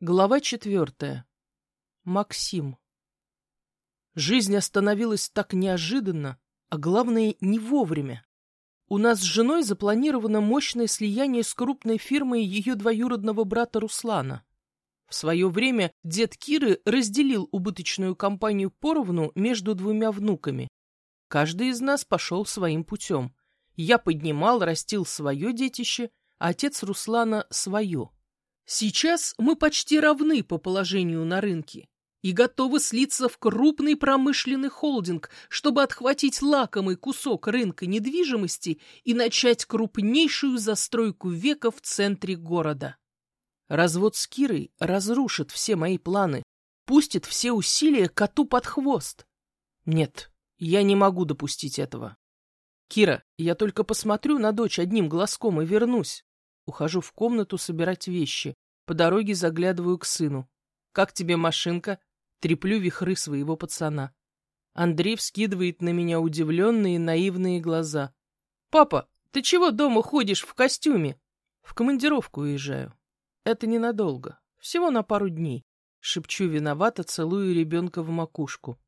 Глава четвертая. Максим. Жизнь остановилась так неожиданно, а главное, не вовремя. У нас с женой запланировано мощное слияние с крупной фирмой ее двоюродного брата Руслана. В свое время дед Киры разделил убыточную компанию поровну между двумя внуками. Каждый из нас пошел своим путем. Я поднимал, растил свое детище, а отец Руслана — свое. Сейчас мы почти равны по положению на рынке и готовы слиться в крупный промышленный холдинг, чтобы отхватить лакомый кусок рынка недвижимости и начать крупнейшую застройку века в центре города. Развод с Кирой разрушит все мои планы, пустит все усилия коту под хвост. Нет, я не могу допустить этого. Кира, я только посмотрю на дочь одним глазком и вернусь. Ухожу в комнату собирать вещи. По дороге заглядываю к сыну. «Как тебе машинка?» Треплю вихры своего пацана. Андрей вскидывает на меня удивленные наивные глаза. «Папа, ты чего дома ходишь в костюме?» «В командировку уезжаю. Это ненадолго. Всего на пару дней». Шепчу виновато, целую ребенка в макушку.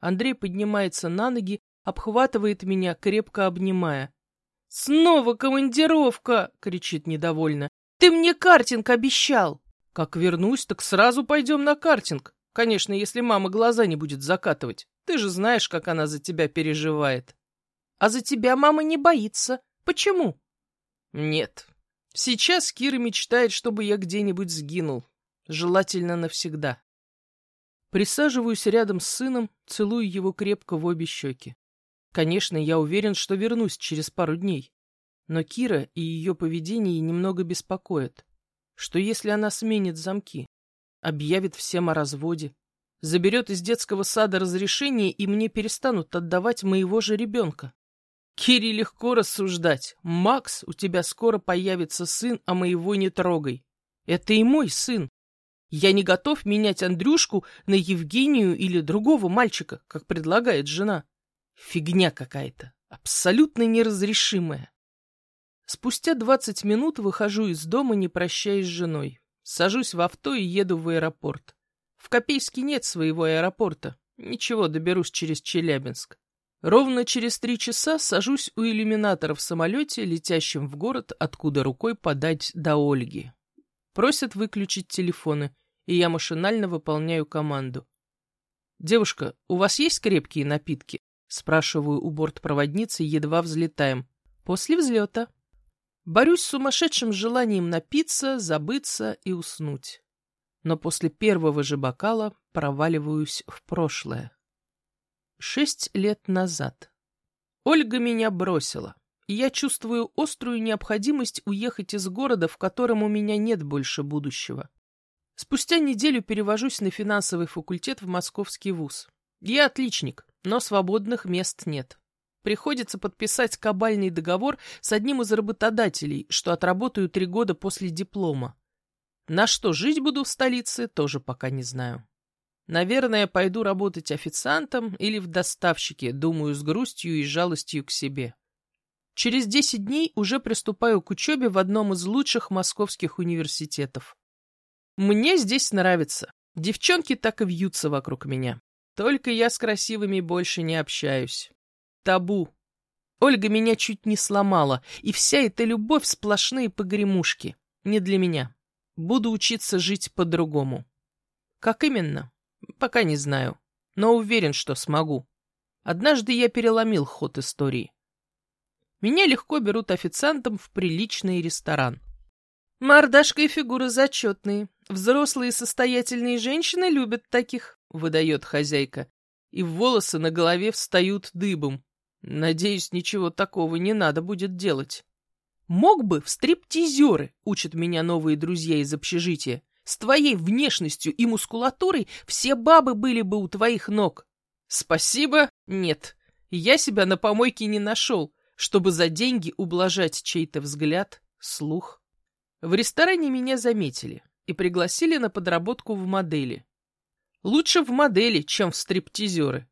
Андрей поднимается на ноги, обхватывает меня, крепко обнимая. «Снова командировка!» — кричит недовольно. «Ты мне картинг обещал!» «Как вернусь, так сразу пойдем на картинг. Конечно, если мама глаза не будет закатывать. Ты же знаешь, как она за тебя переживает». «А за тебя мама не боится. Почему?» «Нет. Сейчас Кира мечтает, чтобы я где-нибудь сгинул. Желательно навсегда». Присаживаюсь рядом с сыном, целую его крепко в обе щеки. Конечно, я уверен, что вернусь через пару дней. Но Кира и ее поведение немного беспокоят. Что если она сменит замки, объявит всем о разводе, заберет из детского сада разрешение, и мне перестанут отдавать моего же ребенка? Кире легко рассуждать. Макс, у тебя скоро появится сын, а моего не трогай. Это и мой сын. Я не готов менять Андрюшку на Евгению или другого мальчика, как предлагает жена. Фигня какая-то, абсолютно неразрешимая. Спустя двадцать минут выхожу из дома, не прощаясь с женой. Сажусь в авто и еду в аэропорт. В Копейске нет своего аэропорта. Ничего, доберусь через Челябинск. Ровно через три часа сажусь у иллюминатора в самолете, летящем в город, откуда рукой подать до Ольги. Просят выключить телефоны, и я машинально выполняю команду. «Девушка, у вас есть крепкие напитки?» Спрашиваю у бортпроводницы, едва взлетаем. После взлета. Борюсь с сумасшедшим желанием напиться, забыться и уснуть. Но после первого же бокала проваливаюсь в прошлое. Шесть лет назад. Ольга меня бросила, и я чувствую острую необходимость уехать из города, в котором у меня нет больше будущего. Спустя неделю перевожусь на финансовый факультет в московский вуз. Я отличник, но свободных мест нет. Приходится подписать кабальный договор с одним из работодателей, что отработаю три года после диплома. На что жить буду в столице, тоже пока не знаю. Наверное, пойду работать официантом или в доставщике, думаю с грустью и жалостью к себе. Через десять дней уже приступаю к учебе в одном из лучших московских университетов. Мне здесь нравится. Девчонки так и вьются вокруг меня. Только я с красивыми больше не общаюсь. Табу. Ольга меня чуть не сломала, и вся эта любовь сплошные погремушки. Не для меня. Буду учиться жить по-другому. Как именно? Пока не знаю, но уверен, что смогу. Однажды я переломил ход истории. Меня легко берут официантом в приличный ресторан. Мордашка и фигура зачетные. Взрослые состоятельные женщины любят таких выдает хозяйка, и волосы на голове встают дыбом. Надеюсь, ничего такого не надо будет делать. Мог бы в стриптизеры, учат меня новые друзья из общежития. С твоей внешностью и мускулатурой все бабы были бы у твоих ног. Спасибо, нет. Я себя на помойке не нашел, чтобы за деньги ублажать чей-то взгляд, слух. В ресторане меня заметили и пригласили на подработку в модели. Лучше в модели, чем в стриптизеры.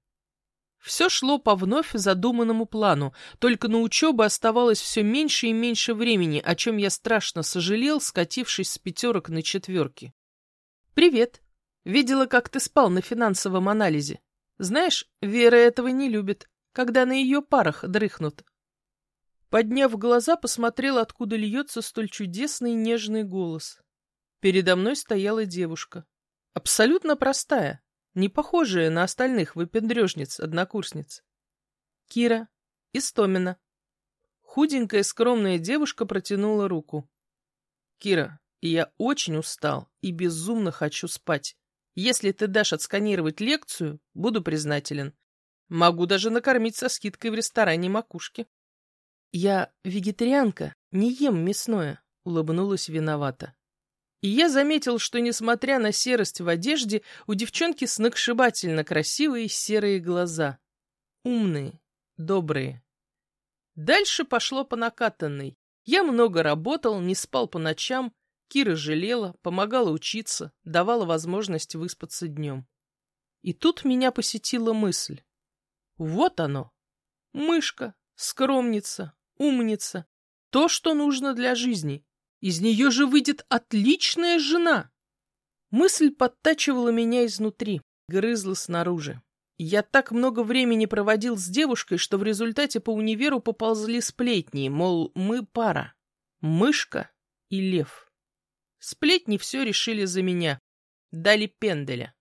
Все шло по вновь задуманному плану, только на учебу оставалось все меньше и меньше времени, о чем я страшно сожалел, скатившись с пятерок на четверки. «Привет. Видела, как ты спал на финансовом анализе. Знаешь, Вера этого не любит, когда на ее парах дрыхнут». Подняв глаза, посмотрел, откуда льется столь чудесный нежный голос. Передо мной стояла девушка. Абсолютно простая, не похожая на остальных выпендрежниц-однокурсниц. Кира, Истомина. Худенькая скромная девушка протянула руку. Кира, я очень устал и безумно хочу спать. Если ты дашь отсканировать лекцию, буду признателен. Могу даже накормить со скидкой в ресторане макушки. Я вегетарианка, не ем мясное, улыбнулась виновата. И я заметил, что, несмотря на серость в одежде, у девчонки сногсшибательно красивые серые глаза. Умные, добрые. Дальше пошло по накатанной. Я много работал, не спал по ночам, Кира жалела, помогала учиться, давала возможность выспаться днем. И тут меня посетила мысль. Вот оно. Мышка, скромница, умница. То, что нужно для жизни. Из нее же выйдет отличная жена. Мысль подтачивала меня изнутри, грызла снаружи. Я так много времени проводил с девушкой, что в результате по универу поползли сплетни, мол, мы пара. Мышка и лев. Сплетни все решили за меня. Дали пенделя.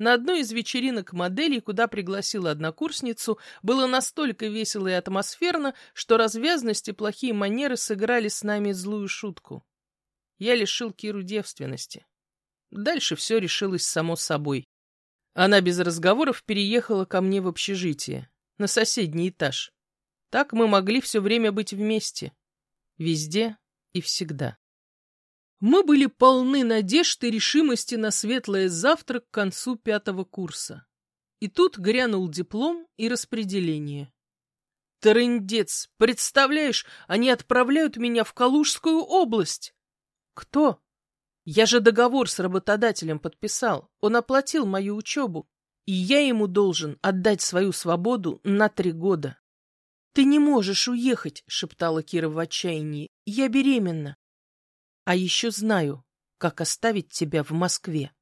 На одной из вечеринок моделей, куда пригласила однокурсницу, было настолько весело и атмосферно, что развязность и плохие манеры сыграли с нами злую шутку. Я лишил Киру девственности. Дальше все решилось само собой. Она без разговоров переехала ко мне в общежитие, на соседний этаж. Так мы могли все время быть вместе. Везде и всегда. Мы были полны надежд и решимости на светлое завтра к концу пятого курса. И тут грянул диплом и распределение. Трындец, представляешь, они отправляют меня в Калужскую область. Кто? Я же договор с работодателем подписал. Он оплатил мою учебу. И я ему должен отдать свою свободу на три года. «Ты не можешь уехать», — шептала Кира в отчаянии. «Я беременна. А еще знаю, как оставить тебя в Москве.